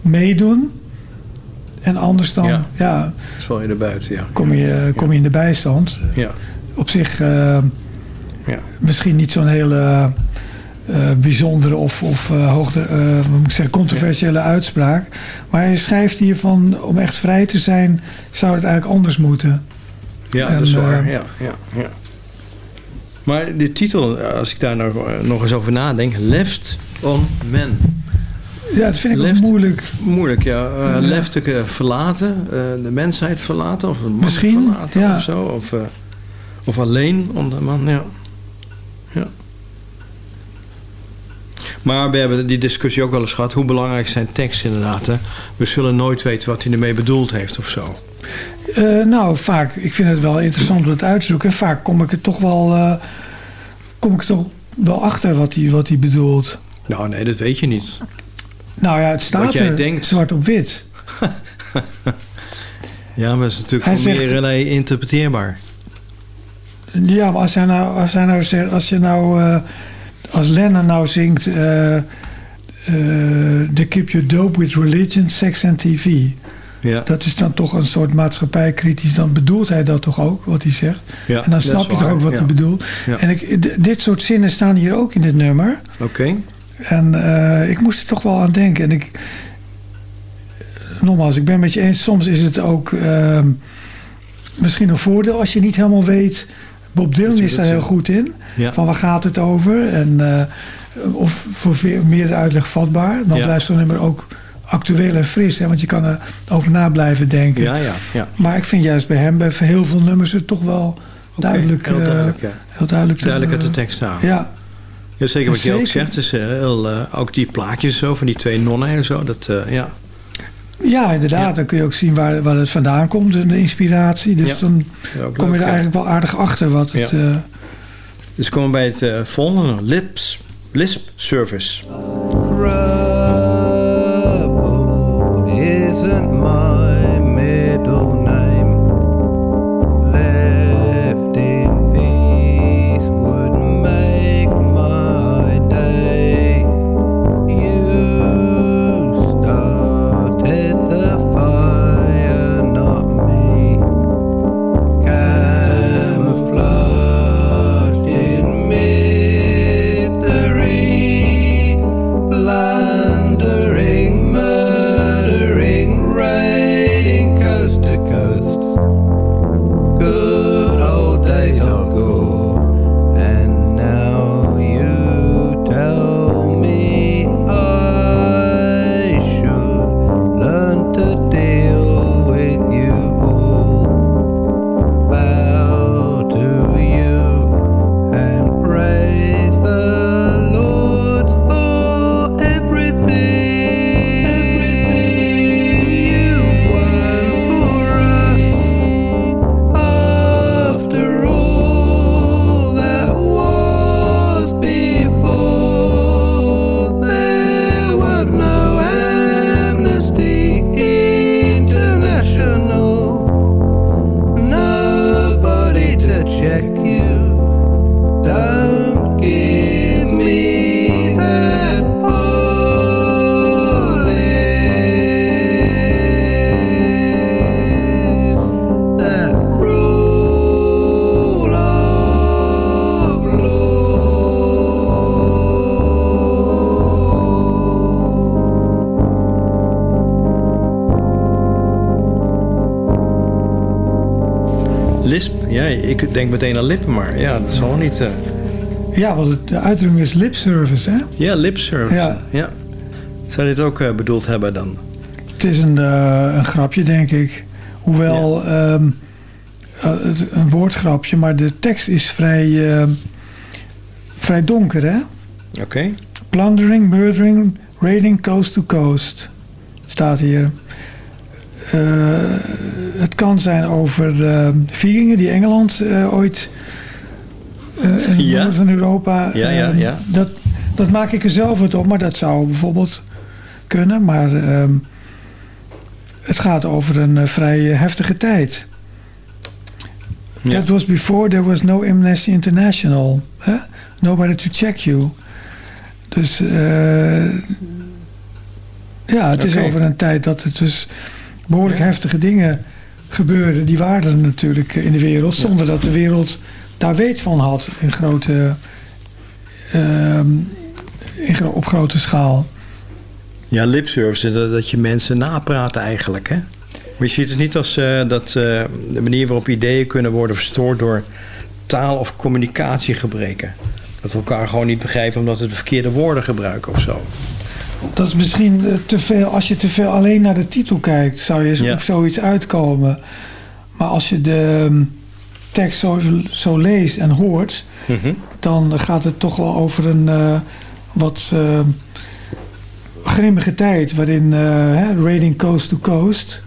meedoen. En anders dan Ja. ja. De buiten, ja. kom, je, kom je in de bijstand. Ja. Op zich eh, Ja. misschien niet zo'n hele eh, bijzondere of, of eh, moet ik zeggen, controversiële uitspraak. Maar hij schrijft hier van, om echt vrij te zijn, zou het eigenlijk anders moeten. Ja, En, dat is waar. ja, ja, ja. Maar de titel, als ik daar nog, eh, nog eens over nadenk... Left on Men. Ja, dat vind ik Left- moeilijk. Moeilijk, ja. Eh, Ja. Left eh, verlaten, eh, de mensheid verlaten... of een man Misschien, verlaten ja. of zo. Of, eh, of alleen om de man, ja. ja. Maar we hebben die discussie ook wel eens gehad. Hoe belangrijk zijn teksten inderdaad. Hè? We zullen nooit weten wat hij ermee bedoeld heeft of zo. Eh, nou, vaak, ik vind het wel interessant om het uit te zoeken. En vaak kom ik er toch wel, eh, kom ik toch wel achter wat hij, wat hij bedoelt. Nou nee, dat weet je niet. Nou ja, het staat Wat jij er denkt. zwart op wit. <laughs> Ja, maar dat is natuurlijk Hij voor zegt- meerderlei interpreteerbaar. Ja, maar als, hij nou, als, hij nou zegt, als je nou, eh, als Lennon nou zingt, eh eh The Keep You Dope with Religion, Sex and TV. Ja, Dat is dan toch een soort maatschappijkritisch. Dan bedoelt hij dat toch ook, wat hij zegt. ja en dan snap je toch ook wat hij bedoelt. En ik, dit soort zinnen staan hier ook in dit nummer. Oké. En eh, ik moest er toch wel aan denken. En ik, nogmaals, ik ben met je eens. Soms is het ook ehm, misschien een voordeel als je niet helemaal weet. Bob Dylan is daar heel goed in. Ja. Van waar gaat het over? En, eh, of voor meer uitleg vatbaar. Dan Ja. blijft zo'n nummer ook actueel en fris. Hè, want je kan er over na blijven denken. Ja, ja, ja. Maar ik vind juist bij hem, bij heel veel nummers, het toch wel duidelijk, heel eh, duidelijk, ja. heel duidelijk, Duidelijk uit de eh, tekst staan. Ja, Ja, zeker wat je ook zegt. Is, eh, heel, eh, ook die plaatjes zo van die twee nonnen en zo. Dat, eh, ja. Ja, inderdaad. Ja. Dan kun je ook zien waar, waar het vandaan komt, de inspiratie. Dus Ja. dan Ja, kom je er ja. eigenlijk wel aardig achter wat het... Eh, Dus komen we bij het eh, volgende. Lips, Lisp Service. Ik denk meteen aan lippen, maar ja, dat zal niet... eh, Ja, want het- de uitdrukking is lip service, hè? Ja, lipservice. Ja. Ja. Zou dit ook eh, bedoeld hebben dan? Het is een, eh, een grapje, denk ik. Hoewel ehm, eh, het- een woordgrapje, maar de tekst is vrij, eh, vrij donker, hè? Oké. Plundering, murdering, raiding coast to coast. Staat hier. Eh, het kan zijn over eh, vikingen die Engeland eh, ooit eh in het Ja. noorden van Europa. Ja, ja, eh, ja. Dat, dat maak ik er zelf wat op, maar dat zou bijvoorbeeld kunnen. Maar ehm, het gaat over een eh, vrij heftige tijd. Ja. That was before there was no Amnesty International. Nobody to check you. Dus ja, het is over een tijd dat er dus behoorlijk heftige dingen gebeurden. Die waren er natuurlijk in de wereld, zonder dat de wereld daar weet van had in grote, ehm, in, op grote schaal. Ja, lipservice, dat, dat je mensen napraat eigenlijk, hè? Maar je ziet het niet als eh, dat, eh, de manier waarop ideeën kunnen worden verstoord door taal- of communicatiegebreken. Dat we elkaar gewoon niet begrijpen omdat we de verkeerde woorden gebruiken of zo. Dat is misschien eh, te veel. Als je te veel alleen naar de titel kijkt, zou je Ja. op zoiets uitkomen. Maar als je de ehm, tekst zo, zo leest en hoort, dan gaat het toch wel over een eh, wat eh, grimmige tijd. Waarin eh, hè, raiding coast to coast.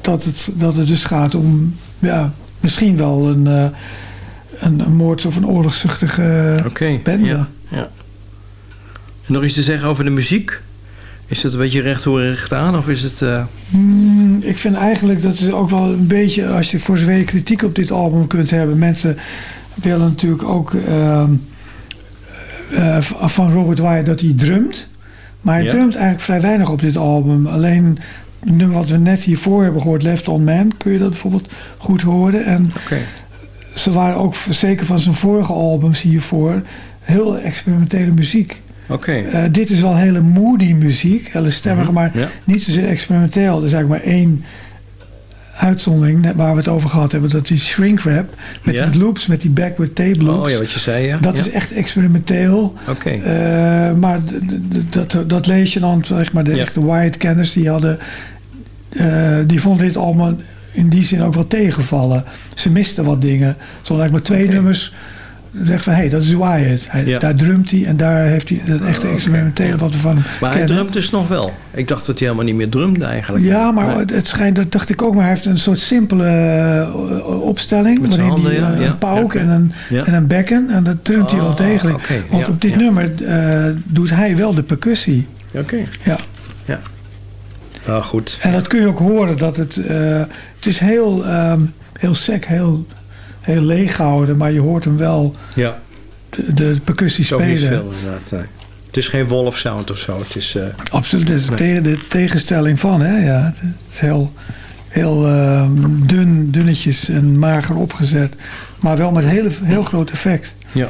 Dat het, dat het dus gaat om ja, misschien wel een, een, een moord- of een oorlogszuchtige Oké. bende. Ja, ja. En nog iets te zeggen over de muziek? Is het een beetje recht hoe recht aan of is het... eh, Hmm, ik vind eigenlijk dat is ook wel een beetje, als je voor zover je kritiek op dit album kunt hebben. Mensen willen natuurlijk ook ehm, eh, van Robert Wyatt dat hij drumt. Maar hij Ja. drumt eigenlijk vrij weinig op dit album. Alleen het nummer wat we net hiervoor hebben gehoord, Left on Man, kun je dat bijvoorbeeld goed horen. En ze waren ook zeker van zijn vorige albums hiervoor heel experimentele muziek. Oké. Eh, dit is wel hele moody muziek, hele stemmige, maar Ja. niet zozeer experimenteel. Er is eigenlijk maar één uitzondering waar we het over gehad hebben. Dat die shrink wrap met Ja. die loops, met die backward tape loops. Oh ja, wat je zei, ja. Dat Ja. is echt experimenteel. Oké. Eh, maar dat, dat lees je dan, zeg maar, de Ja. echte Wyatt-kenners, die hadden... eh, die vonden dit allemaal in die zin ook wel tegenvallen. Ze misten wat dingen. Ze hadden eigenlijk maar twee nummers. Zeg van, hé, hey, dat is Wyatt. Hij, Ja. Daar drumt hij en daar heeft hij dat echte oké. experimentele wat we van Maar hij drumt dus nog wel. Ik dacht dat hij helemaal niet meer drumde eigenlijk. Ja, maar Nee. het schijnt, dat dacht ik ook, maar hij heeft een soort simpele eh, opstelling. Met zijn waarin handen, hij ja, eh, ja, een pauk en, een, en een bekken. En dat drumt hij wel Oh, degelijk. Want op dit nummer eh, doet hij wel de percussie. Oké. Ja. Ja. Nou, goed. En dat kun je ook horen. Dat het, het is heel, ehm, heel sec, heel, heel leeg gehouden. Maar je hoort hem wel Ja. de, de percussie Zo spelen. veel inderdaad. nee. Het is geen wolf sound of zo. Het is... eh, Absoluut, dat is Nee. de tegenstelling van. Hè? Ja, het is heel, heel ehm, dun, dunnetjes en mager opgezet. Maar wel met hele, heel groot effect. Ja.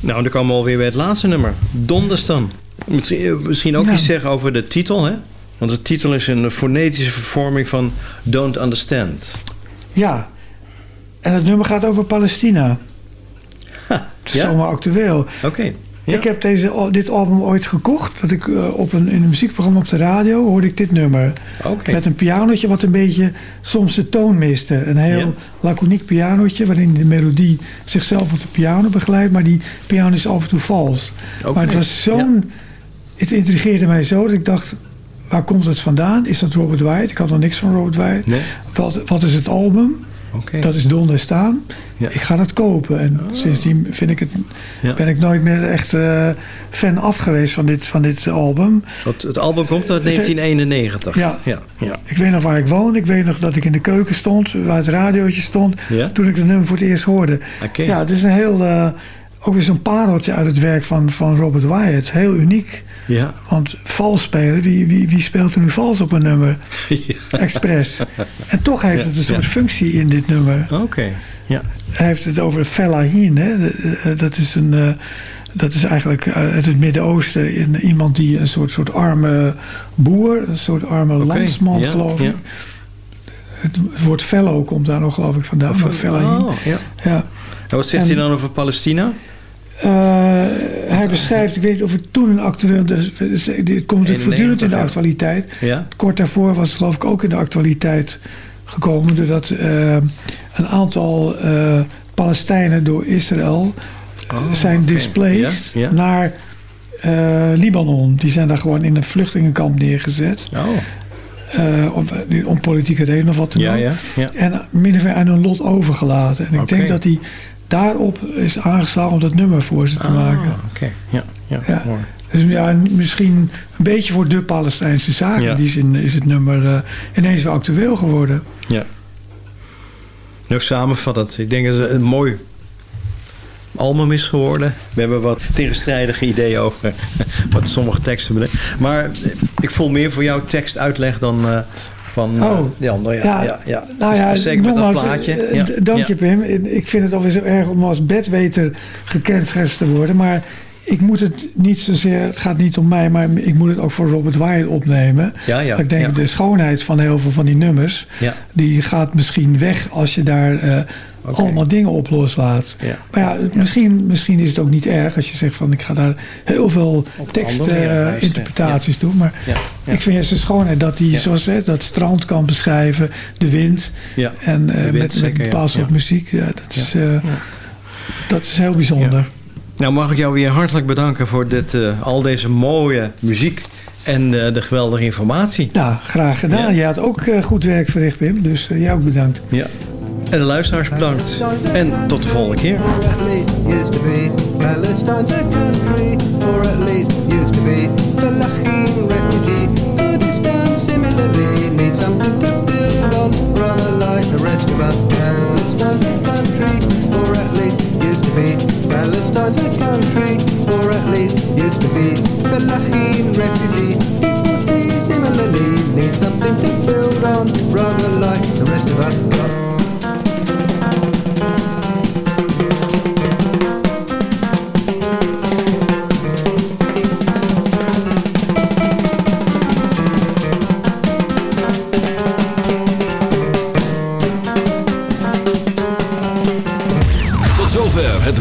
Nou, dan komen we alweer bij het laatste nummer. Donderstan. Misschien, eh, misschien ook Ja. iets zeggen over de titel, hè? Want de titel is een fonetische vervorming van Don't Understand. Ja, en het nummer gaat over Palestina. Ha, Het is ja? zomaar actueel. Oké. Ja. Ik heb deze, dit album ooit gekocht. Dat ik eh, op een, in een muziekprogramma op de radio hoorde ik dit nummer. Met een pianotje wat een beetje soms de toon miste. Een heel Ja. laconiek pianotje waarin de melodie zichzelf op de piano begeleidt. Maar die piano is af en toe vals. Oké. Maar het was zo'n... Het intrigeerde mij zo dat ik dacht... Waar komt het vandaan? Is dat Robert Wyatt? Ik had nog niks van Robert Wyatt. Nee. Wat, wat is het album? Dat is Donder Staan. Ja. Ik ga dat kopen. En sindsdien vind ik het, Ja. ben ik nooit meer echt eh, fan af geweest van dit, van dit album. Want het album komt uit 1991. Ja. Ja. ja. Ik weet nog waar ik woon. Ik weet nog dat ik in de keuken stond, waar het radiootje stond. Toen ik het nummer voor het eerst hoorde. Ja, het is een heel, eh, ook weer zo'n pareltje uit het werk van, van Robert Wyatt. Heel uniek. Ja. Want vals spelen, wie, wie, wie speelt er nu vals op een nummer? <laughs> Expres. En toch heeft Ja, het een soort ja. functie in dit nummer. Oké. Ja. Hij heeft het over fellahin. Hè? De- eh, Dat is een... eh, dat is eigenlijk eh, uit het Midden-Oosten iemand die een soort, soort arme boer, een soort arme Oké, landsman, ja, geloof ja. ik. het woord fellow komt daar nog geloof ik vandaan. Van Fellahin. Oh, ja. Ja. En wat zegt En- hij dan over Palestina? Eh, hij beschrijft, ik weet niet of het toen een actueel... dus- dus- Dit komt natuurlijk voortdurend in de 91, actualiteit. Ja. Kort daarvoor was het geloof ik ook in de actualiteit gekomen... doordat eh, een aantal eh, Palestijnen door Israël eh, zijn displaced Ja, ja. naar Libanon. Die zijn daar gewoon in een vluchtelingenkamp neergezet. Oh. om, om politieke redenen of wat dan Ja, ook. ja, ja. En min of meer aan hun lot overgelaten. En ik denk dat hij daarop is aangeslagen om dat nummer voor ze te maken. Ah, Oké, ja, ja, Ja. mooi. Dus ja, misschien een beetje voor de Palestijnse zaak. Ja. In die zin is het nummer eh, ineens weer actueel geworden. Ja. Nog samenvattend. Ik denk dat het een mooi album is geworden. We hebben wat tegenstrijdige ideeën over <laughs> wat sommige teksten betekenen. Maar ik voel meer voor jouw tekst uitleg dan eh, van eh, Oh. die andere. Ja, ja, ja. Nou ja, Zeker met dat plaatje. eh, Ja, Dank je Pim. Ik vind het alweer zo erg om als bedweter gekenschetst te worden. Maar ik moet het niet zozeer, het gaat niet om mij, maar ik moet het ook voor Robert Wyatt opnemen. Ja, ja, ik denk ja. de schoonheid van heel veel van die nummers, die gaat misschien weg als je daar eh, Oké. allemaal dingen op loslaat. Ja. Maar ja, Misschien, misschien is het ook niet erg als je zegt van ik ga daar heel veel Op andere manier teksten, luisteren. interpretaties doen. Maar ik vind juist de schoonheid dat hij zoals hè, dat strand kan beschrijven, de wind. En eh, de wind, met, met zeker, een bepaald soort Ja. muziek. Ja, dat, is, eh, dat is heel bijzonder. Nou, mag ik jou weer hartelijk bedanken voor dit, eh, al deze mooie muziek en eh, de geweldige informatie. Nou, graag gedaan. Ja. Jij had ook eh, goed werk verricht, Pim. Dus eh, jij ook bedankt. Ja. En de luisteraars bedankt. En tot de volgende keer. Palestine's a country, or at least used to be. Lachin refugee. Similarly needs something to build on, rather like the rest of us.